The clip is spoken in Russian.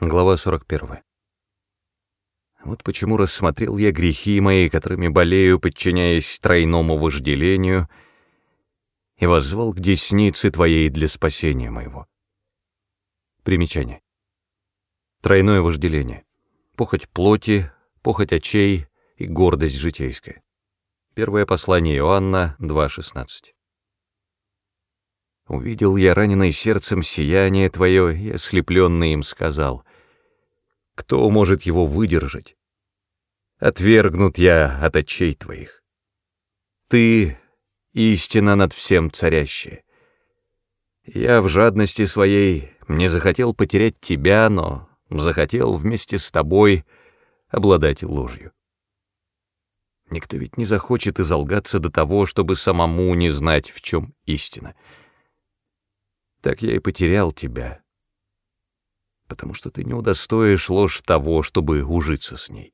Глава 41. Вот почему рассмотрел я грехи мои, которыми болею, подчиняясь тройному вожделению, и воззвал к деснице Твоей для спасения моего. Примечание. Тройное вожделение. Похоть плоти, похоть очей и гордость житейская. Первое послание Иоанна 2.16. Увидел я раненый сердцем сияние Твое и ослепленный им сказал, кто может его выдержать? Отвергнут я от очей твоих. Ты — истина над всем царящая. Я в жадности своей не захотел потерять тебя, но захотел вместе с тобой обладать ложью. Никто ведь не захочет изолгаться до того, чтобы самому не знать, в чем истина. Так я и потерял тебя, потому что ты не удостоишь ложь того, чтобы ужиться с ней.